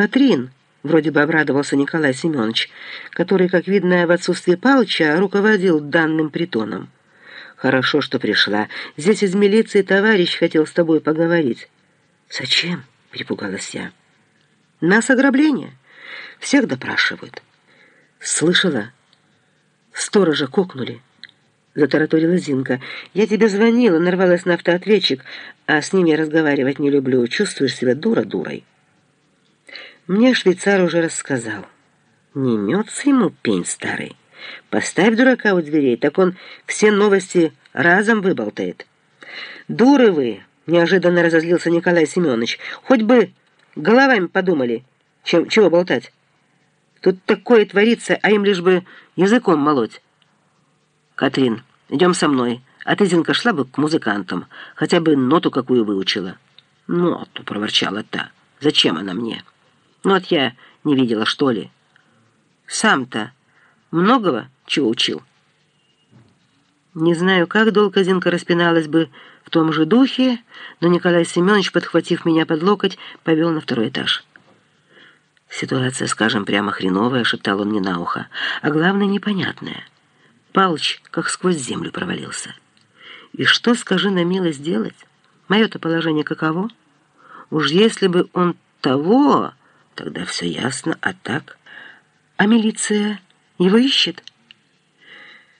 Катрин!» — вроде бы обрадовался Николай Семенович, который, как видно, в отсутствие Палыча руководил данным притоном. «Хорошо, что пришла. Здесь из милиции товарищ хотел с тобой поговорить». «Зачем?» — перепугалась я. «Нас ограбление. Всех допрашивают». «Слышала?» «Сторожа кокнули». Затараторила Зинка. «Я тебе звонила, нарвалась на автоответчик, а с ним я разговаривать не люблю. Чувствуешь себя дура-дурой». Мне швейцар уже рассказал. Не мется ему пень старый. Поставь дурака у дверей, так он все новости разом выболтает. «Дуры вы!» — неожиданно разозлился Николай Семенович. «Хоть бы головами подумали, чем, чего болтать. Тут такое творится, а им лишь бы языком молоть». «Катрин, идем со мной, а ты, Зинка, шла бы к музыкантам, хотя бы ноту какую выучила». «Ноту», — проворчала та. «Зачем она мне?» Ну вот я не видела, что ли. Сам-то многого чего учил? Не знаю, как долго Зинка распиналась бы в том же духе, но Николай Семенович, подхватив меня под локоть, повел на второй этаж. «Ситуация, скажем, прямо хреновая», — шептал он мне на ухо, «а главное, непонятная. Палыч как сквозь землю провалился. И что, скажи на милость, делать? Мое-то положение каково? Уж если бы он того...» Тогда все ясно, а так? А милиция его ищет?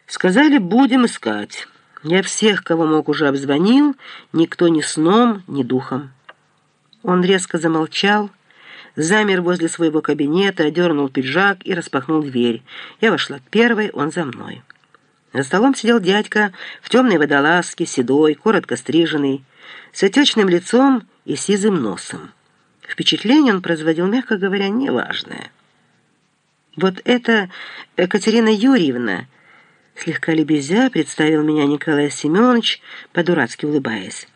Сказали, будем искать. Я всех, кого мог, уже обзвонил, никто ни сном, ни духом. Он резко замолчал, замер возле своего кабинета, одернул пиджак и распахнул дверь. Я вошла первой, он за мной. За столом сидел дядька в темной водолазке, седой, коротко стриженный, с отечным лицом и сизым носом. Впечатление он производил, мягко говоря, неважное. «Вот это Екатерина Юрьевна!» Слегка лебезя представил меня Николай Семенович, по-дурацки улыбаясь.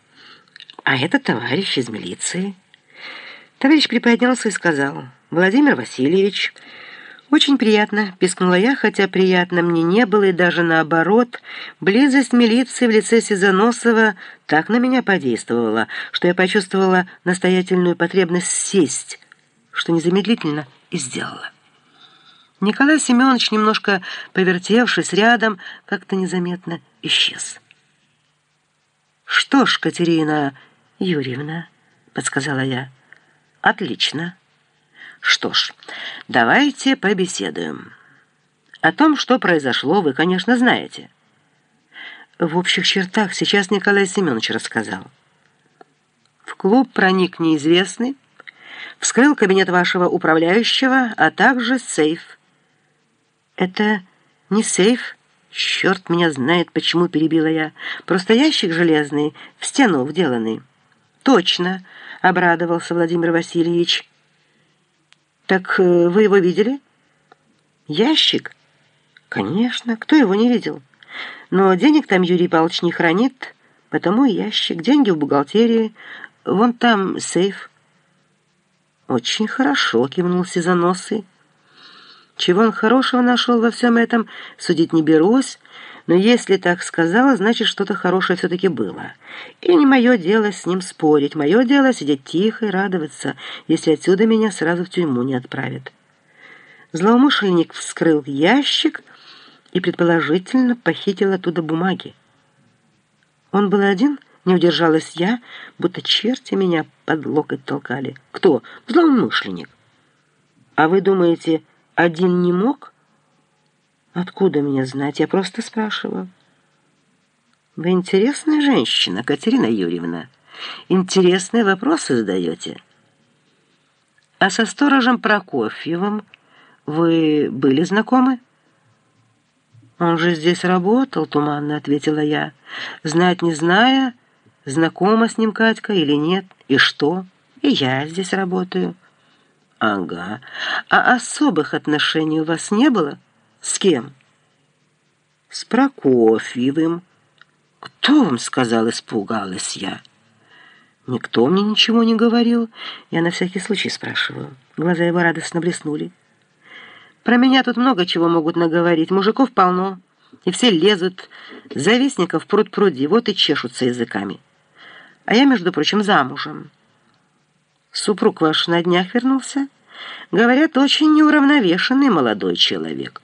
«А это товарищ из милиции». Товарищ приподнялся и сказал, «Владимир Васильевич...» «Очень приятно», — пискнула я, хотя приятно мне не было, и даже наоборот. Близость милиции в лице Сизаносова так на меня подействовала, что я почувствовала настоятельную потребность сесть, что незамедлительно и сделала. Николай Семенович, немножко повертевшись рядом, как-то незаметно исчез. «Что ж, Катерина Юрьевна», — подсказала я, — «отлично». Что ж, давайте побеседуем. О том, что произошло, вы, конечно, знаете. В общих чертах сейчас Николай Семенович рассказал. В клуб проник неизвестный, вскрыл кабинет вашего управляющего, а также сейф. Это не сейф? Черт меня знает, почему перебила я. Просто ящик железный, в стену вделанный. Точно, обрадовался Владимир Васильевич. «Так э, вы его видели?» «Ящик?» «Конечно, кто его не видел? Но денег там Юрий Павлович не хранит, потому ящик, деньги в бухгалтерии, вон там сейф». «Очень хорошо», — кивнул Сизоносый. «Чего он хорошего нашел во всем этом, судить не берусь, но если так сказала, значит, что-то хорошее все-таки было. И не мое дело с ним спорить. Мое дело сидеть тихо и радоваться, если отсюда меня сразу в тюрьму не отправят. Злоумышленник вскрыл ящик и, предположительно, похитил оттуда бумаги. Он был один, не удержалась я, будто черти меня под локоть толкали. Кто? Злоумышленник. А вы думаете, один не мог? Откуда мне знать? Я просто спрашиваю. Вы интересная женщина, Катерина Юрьевна. Интересные вопросы задаете. А со сторожем Прокофьевым вы были знакомы? Он же здесь работал, туманно ответила я. Знать не зная, знакома с ним Катька или нет, и что? И я здесь работаю. Ага. А особых отношений у вас не было? «С кем?» «С Прокофьевым». «Кто вам сказал?» — испугалась я. «Никто мне ничего не говорил. Я на всякий случай спрашиваю». Глаза его радостно блеснули. «Про меня тут много чего могут наговорить. Мужиков полно, и все лезут. Завистников пруд пруди, вот и чешутся языками. А я, между прочим, замужем». «Супруг ваш на днях вернулся?» Говорят, очень неуравновешенный молодой человек.